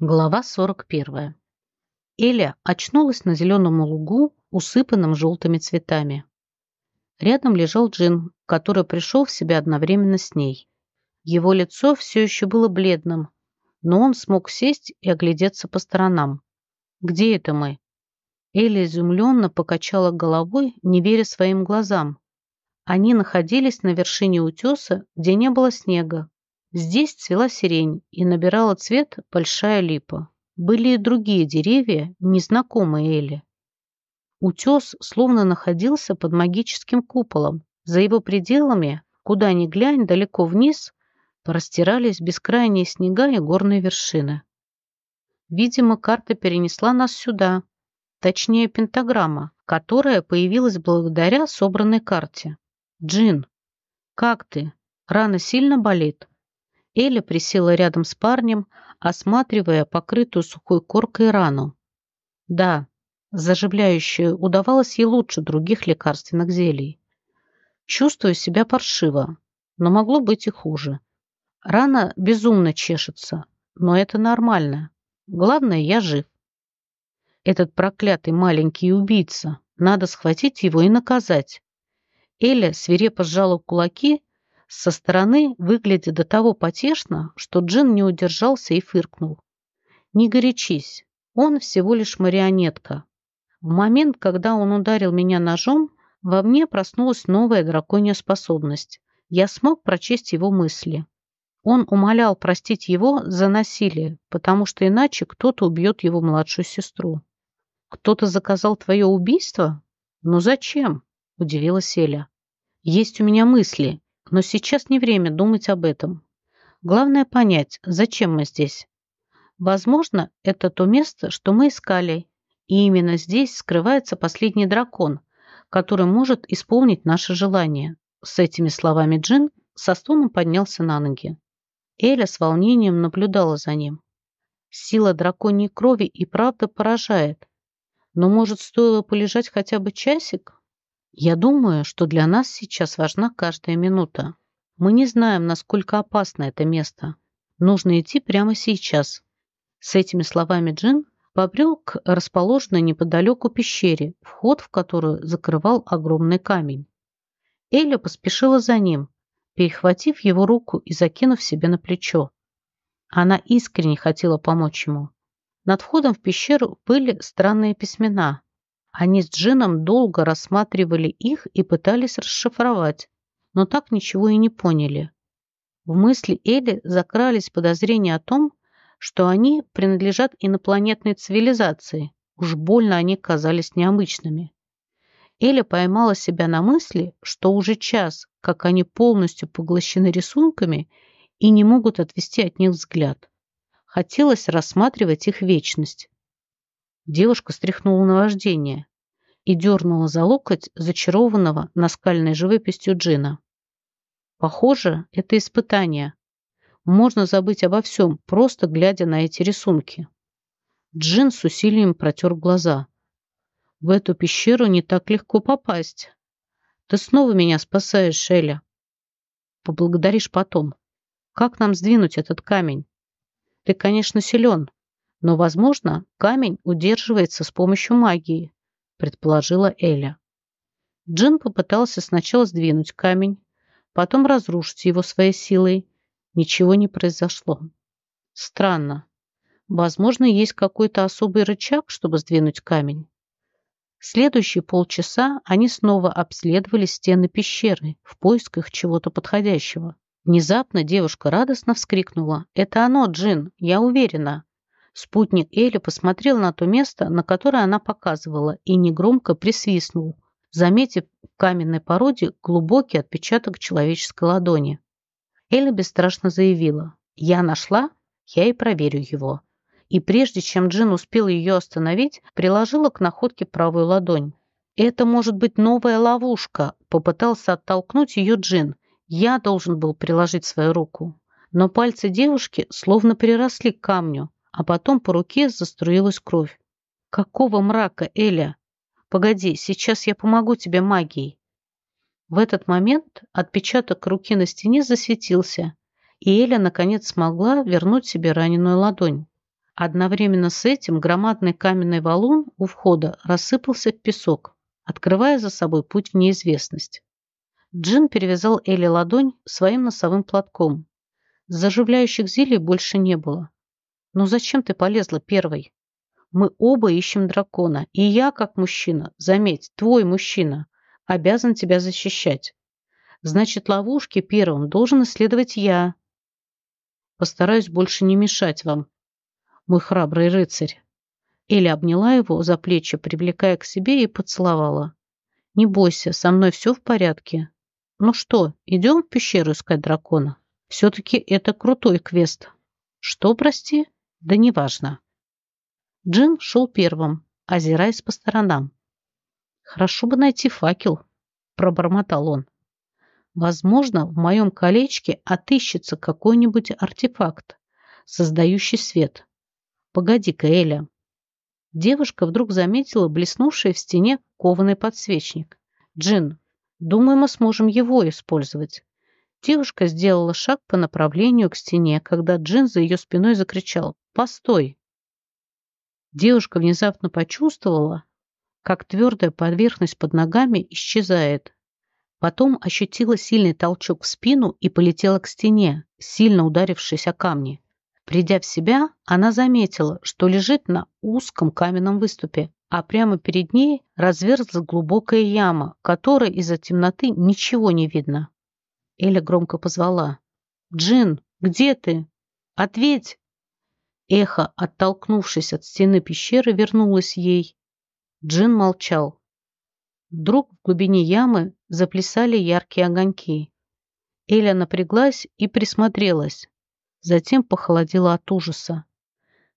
Глава 41. Эля очнулась на зеленом лугу, усыпанном желтыми цветами. Рядом лежал Джин, который пришел в себя одновременно с ней. Его лицо все еще было бледным, но он смог сесть и оглядеться по сторонам. «Где это мы?» Эля изумленно покачала головой, не веря своим глазам. Они находились на вершине утеса, где не было снега, Здесь цвела сирень и набирала цвет большая липа. Были и другие деревья, незнакомые Эле. Утес словно находился под магическим куполом. За его пределами, куда ни глянь, далеко вниз, простирались бескрайние снега и горные вершины. Видимо, карта перенесла нас сюда, точнее пентаграмма, которая появилась благодаря собранной карте. Джин, как ты? Рана сильно болит? Эля присела рядом с парнем, осматривая покрытую сухой коркой рану. Да, заживляющее удавалось ей лучше других лекарственных зелий. Чувствую себя паршиво, но могло быть и хуже. Рана безумно чешется, но это нормально. Главное, я жив. Этот проклятый маленький убийца. Надо схватить его и наказать. Эля свирепо сжала кулаки со стороны выглядит до того потешно, что Джин не удержался и фыркнул. «Не горячись, он всего лишь марионетка. В момент, когда он ударил меня ножом, во мне проснулась новая драконья способность. Я смог прочесть его мысли. Он умолял простить его за насилие, потому что иначе кто-то убьет его младшую сестру. «Кто-то заказал твое убийство? Ну зачем?» – удивилась Эля. «Есть у меня мысли, но сейчас не время думать об этом. Главное понять, зачем мы здесь. Возможно, это то место, что мы искали, и именно здесь скрывается последний дракон, который может исполнить наше желание. С этими словами Джин со стоном поднялся на ноги. Эля с волнением наблюдала за ним. Сила драконьей крови и правда поражает. Но, может, стоило полежать хотя бы часик? Я думаю, что для нас сейчас важна каждая минута. Мы не знаем, насколько опасно это место. Нужно идти прямо сейчас. С этими словами Джин побрел к расположенной неподалеку пещере, вход в которую закрывал огромный камень. Эля поспешила за ним, перехватив его руку и закинув себе на плечо. Она искренне хотела помочь ему. Над входом в пещеру были странные письмена, они с Джином долго рассматривали их и пытались расшифровать, но так ничего и не поняли. В мысли Эли закрались подозрения о том, что они принадлежат инопланетной цивилизации. Уж больно они казались необычными. Эля поймала себя на мысли, что уже час, как они полностью поглощены рисунками и не могут отвести от них взгляд. Хотелось рассматривать их вечность. Девушка стряхнула наваждение и дернула за локоть зачарованного наскальной живописью Джина. Похоже, это испытание. Можно забыть обо всем, просто глядя на эти рисунки. Джин с усилием протер глаза. В эту пещеру не так легко попасть. Ты снова меня спасаешь, Шеля. Поблагодаришь потом. Как нам сдвинуть этот камень? Ты, конечно, силен, но, возможно, камень удерживается с помощью магии предположила Эля. Джин попытался сначала сдвинуть камень, потом разрушить его своей силой. Ничего не произошло. Странно. Возможно, есть какой-то особый рычаг, чтобы сдвинуть камень. Следующие полчаса они снова обследовали стены пещеры в поисках чего-то подходящего. Внезапно девушка радостно вскрикнула. «Это оно, Джин, я уверена!» Спутник Эли посмотрел на то место, на которое она показывала, и негромко присвистнул, заметив в каменной породе глубокий отпечаток человеческой ладони. Эля бесстрашно заявила, «Я нашла, я и проверю его». И прежде чем Джин успел ее остановить, приложила к находке правую ладонь. «Это может быть новая ловушка», — попытался оттолкнуть ее Джин. «Я должен был приложить свою руку». Но пальцы девушки словно приросли к камню, а потом по руке заструилась кровь. «Какого мрака, Эля? Погоди, сейчас я помогу тебе магией». В этот момент отпечаток руки на стене засветился, и Эля наконец смогла вернуть себе раненую ладонь. Одновременно с этим громадный каменный валун у входа рассыпался в песок, открывая за собой путь в неизвестность. Джин перевязал Элли ладонь своим носовым платком. Заживляющих зелий больше не было. «Ну зачем ты полезла первой? Мы оба ищем дракона, и я, как мужчина, заметь, твой мужчина, обязан тебя защищать. Значит, ловушки первым должен исследовать я. Постараюсь больше не мешать вам, мой храбрый рыцарь. Эля обняла его за плечи, привлекая к себе и поцеловала. «Не бойся, со мной все в порядке. Ну что, идем в пещеру искать дракона? Все-таки это крутой квест». «Что, прости?» «Да неважно». Джин шел первым, озираясь по сторонам. «Хорошо бы найти факел», – пробормотал он. «Возможно, в моем колечке отыщется какой-нибудь артефакт, создающий свет. Погоди-ка, Эля». Девушка вдруг заметила блеснувший в стене кованый подсвечник. «Джин, думаю, мы сможем его использовать». Девушка сделала шаг по направлению к стене, когда Джин за ее спиной закричал «Постой!». Девушка внезапно почувствовала, как твердая поверхность под ногами исчезает. Потом ощутила сильный толчок в спину и полетела к стене, сильно ударившись о камни. Придя в себя, она заметила, что лежит на узком каменном выступе, а прямо перед ней разверзлась глубокая яма, которой из-за темноты ничего не видно. Эля громко позвала. «Джин, где ты? Ответь!» Эхо, оттолкнувшись от стены пещеры, вернулось ей. Джин молчал. Вдруг в глубине ямы заплясали яркие огоньки. Эля напряглась и присмотрелась. Затем похолодела от ужаса.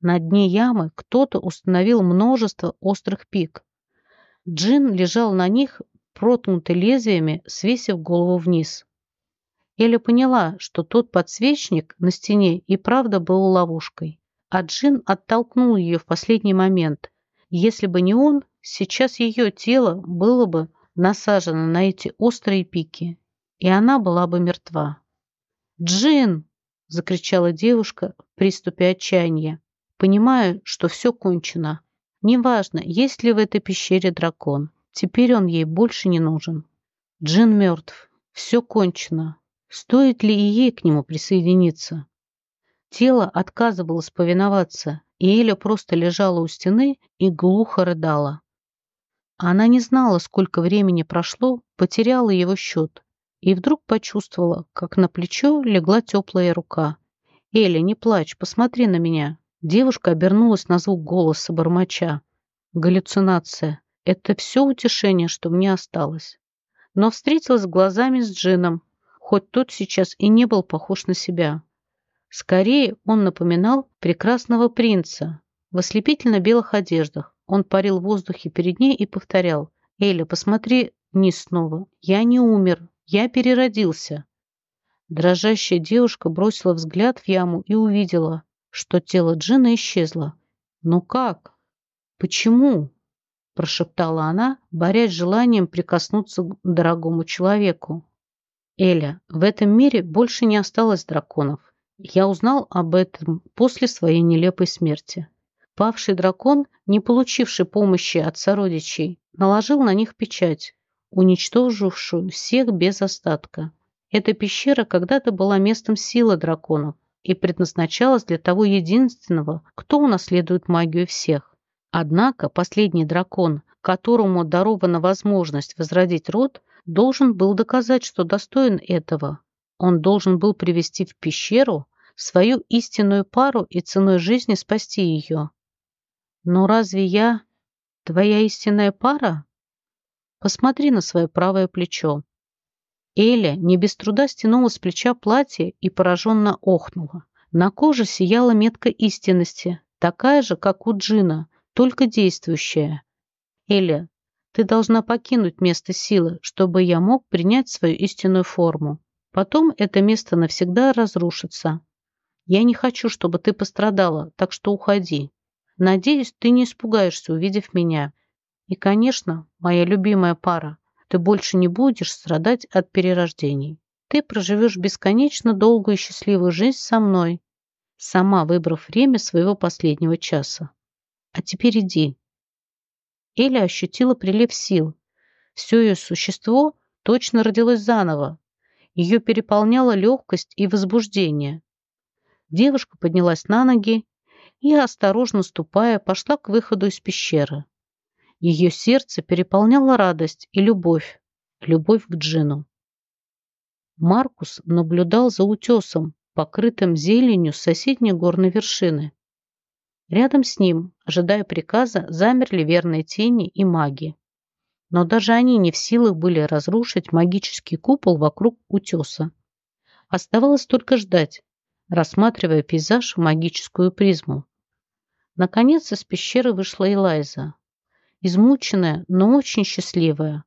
На дне ямы кто-то установил множество острых пик. Джин лежал на них, проткнутый лезвиями, свесив голову вниз. Эля поняла, что тот подсвечник на стене и правда был ловушкой а Джин оттолкнул ее в последний момент. Если бы не он, сейчас ее тело было бы насажено на эти острые пики, и она была бы мертва. «Джин!» – закричала девушка в приступе отчаяния, понимая, что все кончено. Неважно, есть ли в этой пещере дракон, теперь он ей больше не нужен. Джин мертв, все кончено. Стоит ли и ей к нему присоединиться? Тело отказывалось повиноваться, и Эля просто лежала у стены и глухо рыдала. Она не знала, сколько времени прошло, потеряла его счет, и вдруг почувствовала, как на плечо легла теплая рука. «Эля, не плачь, посмотри на меня». Девушка обернулась на звук голоса бормоча. «Галлюцинация. Это все утешение, что мне осталось». Но встретилась глазами с Джином, хоть тот сейчас и не был похож на себя. Скорее он напоминал прекрасного принца в ослепительно-белых одеждах. Он парил в воздухе перед ней и повторял «Эля, посмотри вниз снова. Я не умер. Я переродился». Дрожащая девушка бросила взгляд в яму и увидела, что тело Джина исчезло. «Ну как? Почему?» – прошептала она, борясь с желанием прикоснуться к дорогому человеку. «Эля, в этом мире больше не осталось драконов. Я узнал об этом после своей нелепой смерти. Павший дракон, не получивший помощи от сородичей, наложил на них печать, уничтожившую всех без остатка. Эта пещера когда-то была местом силы драконов и предназначалась для того единственного, кто унаследует магию всех. Однако последний дракон, которому дарована возможность возродить род, должен был доказать, что достоин этого. Он должен был привести в пещеру свою истинную пару и ценой жизни спасти ее. Но разве я твоя истинная пара? Посмотри на свое правое плечо. Эля не без труда стянула с плеча платье и пораженно охнула. На коже сияла метка истинности, такая же, как у Джина, только действующая. Эля, ты должна покинуть место силы, чтобы я мог принять свою истинную форму. Потом это место навсегда разрушится. Я не хочу, чтобы ты пострадала, так что уходи. Надеюсь, ты не испугаешься, увидев меня. И, конечно, моя любимая пара, ты больше не будешь страдать от перерождений. Ты проживешь бесконечно долгую и счастливую жизнь со мной. сама выбрав время своего последнего часа. А теперь иди. Эля ощутила прилив сил. Все ее существо точно родилось заново. Ее переполняла легкость и возбуждение. Девушка поднялась на ноги и, осторожно ступая, пошла к выходу из пещеры. Ее сердце переполняло радость и любовь, любовь к Джину. Маркус наблюдал за утесом, покрытым зеленью соседней горной вершины. Рядом с ним, ожидая приказа, замерли верные тени и маги. Но даже они не в силах были разрушить магический купол вокруг утеса. Оставалось только ждать, рассматривая пейзаж в магическую призму. Наконец из пещеры вышла Элайза. Измученная, но очень счастливая.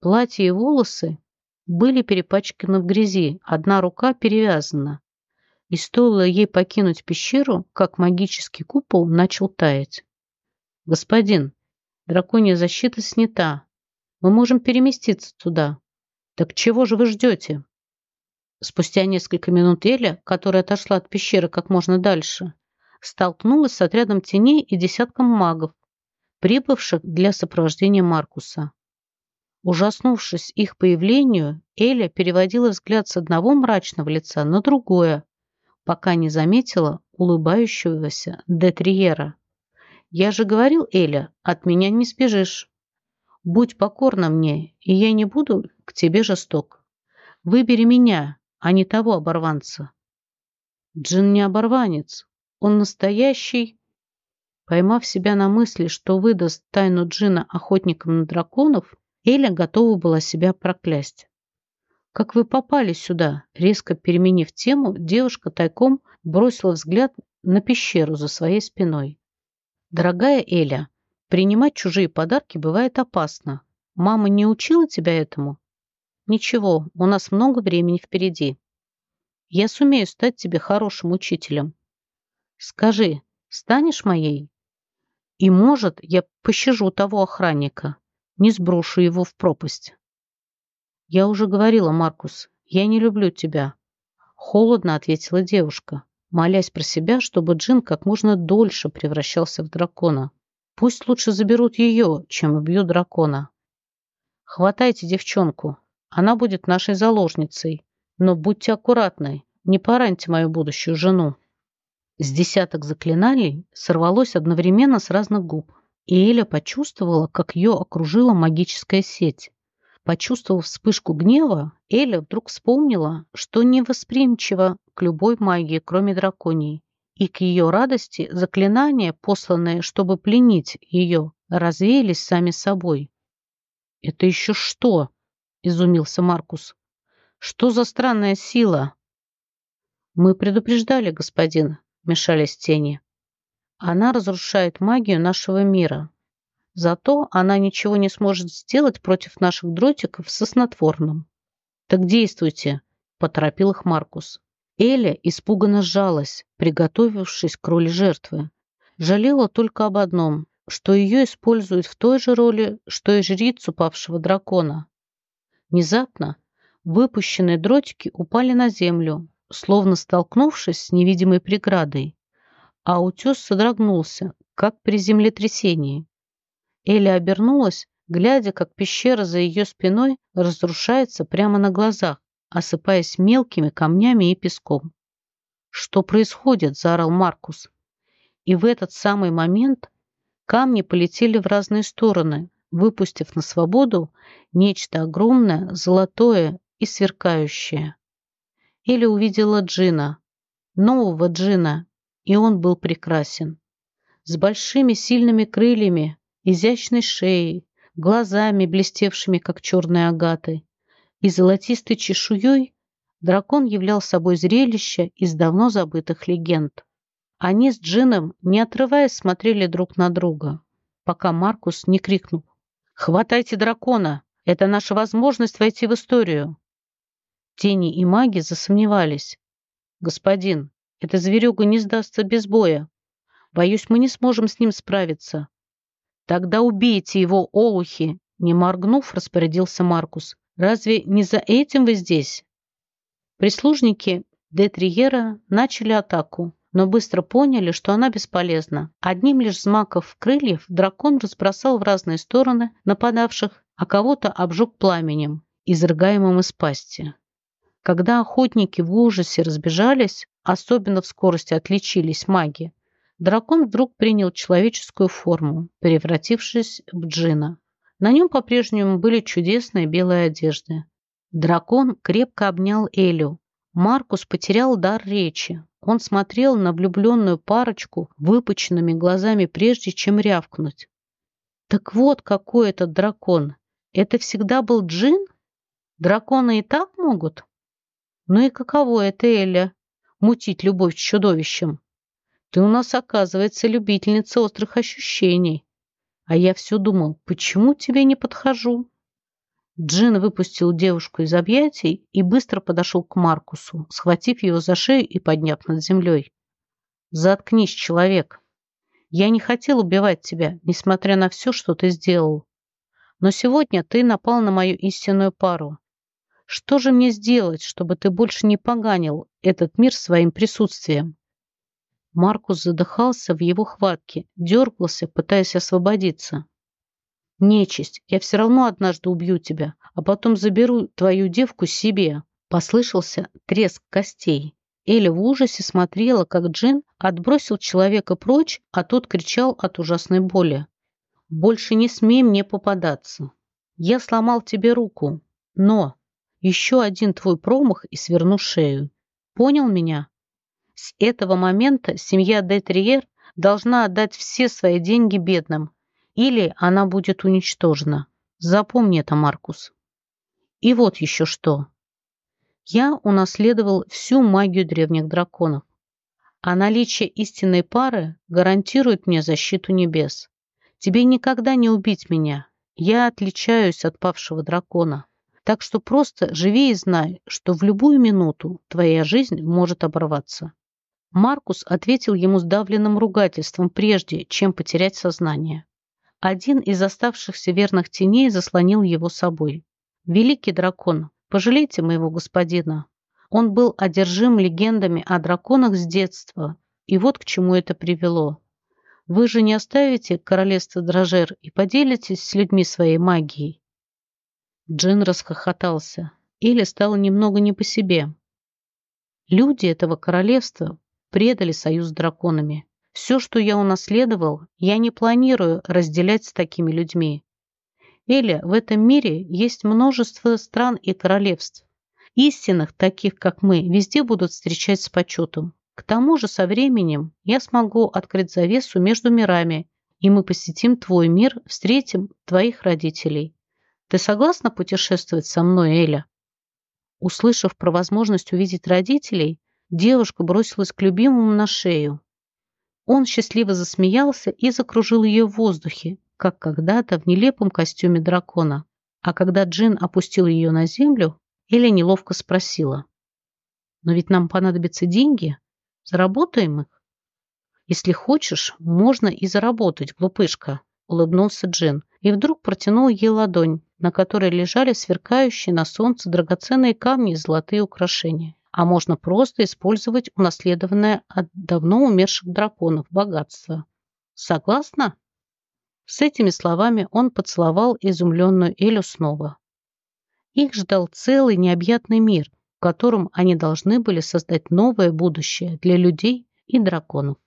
Платье и волосы были перепачканы в грязи, одна рука перевязана. И стоило ей покинуть пещеру, как магический купол начал таять. «Господин, драконья защита снята. Мы можем переместиться туда. Так чего же вы ждете?» Спустя несколько минут Эля, которая отошла от пещеры как можно дальше, столкнулась с отрядом теней и десятком магов, прибывших для сопровождения Маркуса. Ужаснувшись их появлению, Эля переводила взгляд с одного мрачного лица на другое, пока не заметила улыбающегося Детриера. «Я же говорил, Эля, от меня не сбежишь. Будь покорна мне, и я не буду к тебе жесток. Выбери меня, а не того оборванца». Джин не оборванец, он настоящий. Поймав себя на мысли, что выдаст тайну Джина охотникам на драконов, Эля готова была себя проклясть. «Как вы попали сюда?» Резко переменив тему, девушка тайком бросила взгляд на пещеру за своей спиной. «Дорогая Эля, принимать чужие подарки бывает опасно. Мама не учила тебя этому?» «Ничего, у нас много времени впереди. Я сумею стать тебе хорошим учителем. Скажи, станешь моей? И, может, я пощажу того охранника, не сброшу его в пропасть. Я уже говорила, Маркус, я не люблю тебя. Холодно ответила девушка, молясь про себя, чтобы Джин как можно дольше превращался в дракона. Пусть лучше заберут ее, чем убьют дракона. Хватайте девчонку, она будет нашей заложницей, но будьте аккуратны, не пораньте мою будущую жену. С десяток заклинаний сорвалось одновременно с разных губ, и Эля почувствовала, как ее окружила магическая сеть. Почувствовав вспышку гнева, Эля вдруг вспомнила, что не восприимчива к любой магии, кроме драконьей. И к ее радости заклинания, посланные, чтобы пленить ее, развеялись сами собой. «Это еще что?» – изумился Маркус. «Что за странная сила?» «Мы предупреждали, господин», мешались тени. Она разрушает магию нашего мира. Зато она ничего не сможет сделать против наших дротиков со снотворным. Так действуйте, поторопил их Маркус. Эля испуганно сжалась, приготовившись к роли жертвы. Жалела только об одном, что ее используют в той же роли, что и жрицу павшего дракона. Внезапно выпущенные дротики упали на землю, словно столкнувшись с невидимой преградой, а утес содрогнулся, как при землетрясении. Эля обернулась, глядя, как пещера за ее спиной разрушается прямо на глазах, осыпаясь мелкими камнями и песком. «Что происходит?» – заорал Маркус. И в этот самый момент камни полетели в разные стороны, выпустив на свободу нечто огромное, золотое и сверкающее. Или увидела Джина, нового Джина, и он был прекрасен. С большими сильными крыльями, изящной шеей, глазами, блестевшими, как черные агаты, и золотистой чешуей дракон являл собой зрелище из давно забытых легенд. Они с Джином, не отрываясь, смотрели друг на друга, пока Маркус не крикнул «Хватайте дракона! Это наша возможность войти в историю!» Тени и маги засомневались. «Господин, эта зверюга не сдастся без боя. Боюсь, мы не сможем с ним справиться». «Тогда убейте его, олухи!» Не моргнув, распорядился Маркус. «Разве не за этим вы здесь?» Прислужники Детриера начали атаку, но быстро поняли, что она бесполезна. Одним лишь взмаков крыльев дракон разбросал в разные стороны нападавших, а кого-то обжег пламенем, изрыгаемым из пасти. Когда охотники в ужасе разбежались, особенно в скорости отличились маги, дракон вдруг принял человеческую форму, превратившись в джина. На нем по-прежнему были чудесные белые одежды. Дракон крепко обнял Элю. Маркус потерял дар речи. Он смотрел на влюбленную парочку выпученными глазами, прежде чем рявкнуть. Так вот, какой этот дракон. Это всегда был джин? Драконы и так могут? Ну и каково это, Эля, мутить любовь с чудовищем? Ты у нас, оказывается, любительница острых ощущений. А я все думал, почему тебе не подхожу? Джин выпустил девушку из объятий и быстро подошел к Маркусу, схватив его за шею и подняв над землей. «Заткнись, человек. Я не хотел убивать тебя, несмотря на все, что ты сделал. Но сегодня ты напал на мою истинную пару. Что же мне сделать, чтобы ты больше не поганил этот мир своим присутствием?» Маркус задыхался в его хватке, дергался, пытаясь освободиться. «Нечисть, я все равно однажды убью тебя, а потом заберу твою девку себе!» Послышался треск костей. Эля в ужасе смотрела, как Джин отбросил человека прочь, а тот кричал от ужасной боли. «Больше не смей мне попадаться. Я сломал тебе руку, но еще один твой промах и сверну шею. Понял меня?» С этого момента семья Детриер должна отдать все свои деньги бедным, или она будет уничтожена. Запомни это, Маркус. И вот еще что. Я унаследовал всю магию древних драконов, а наличие истинной пары гарантирует мне защиту небес. Тебе никогда не убить меня. Я отличаюсь от павшего дракона. Так что просто живи и знай, что в любую минуту твоя жизнь может оборваться. Маркус ответил ему сдавленным ругательством, прежде чем потерять сознание. Один из оставшихся верных теней заслонил его собой. «Великий дракон, пожалейте моего господина. Он был одержим легендами о драконах с детства, и вот к чему это привело. Вы же не оставите королевство Дрожер и поделитесь с людьми своей магией?» Джин расхохотался. Или стало немного не по себе. Люди этого королевства предали союз с драконами. Все, что я унаследовал, я не планирую разделять с такими людьми. Эля, в этом мире есть множество стран и королевств. Истинных, таких как мы, везде будут встречать с почетом. К тому же со временем я смогу открыть завесу между мирами, и мы посетим твой мир, встретим твоих родителей. Ты согласна путешествовать со мной, Эля? Услышав про возможность увидеть родителей, Девушка бросилась к любимому на шею. Он счастливо засмеялся и закружил ее в воздухе, как когда-то в нелепом костюме дракона. А когда Джин опустил ее на землю, Эля неловко спросила. «Но ведь нам понадобятся деньги. Заработаем их?» «Если хочешь, можно и заработать, глупышка», — улыбнулся Джин и вдруг протянул ей ладонь, на которой лежали сверкающие на солнце драгоценные камни и золотые украшения а можно просто использовать унаследованное от давно умерших драконов богатство. Согласна? С этими словами он поцеловал изумленную Элю снова. Их ждал целый необъятный мир, в котором они должны были создать новое будущее для людей и драконов.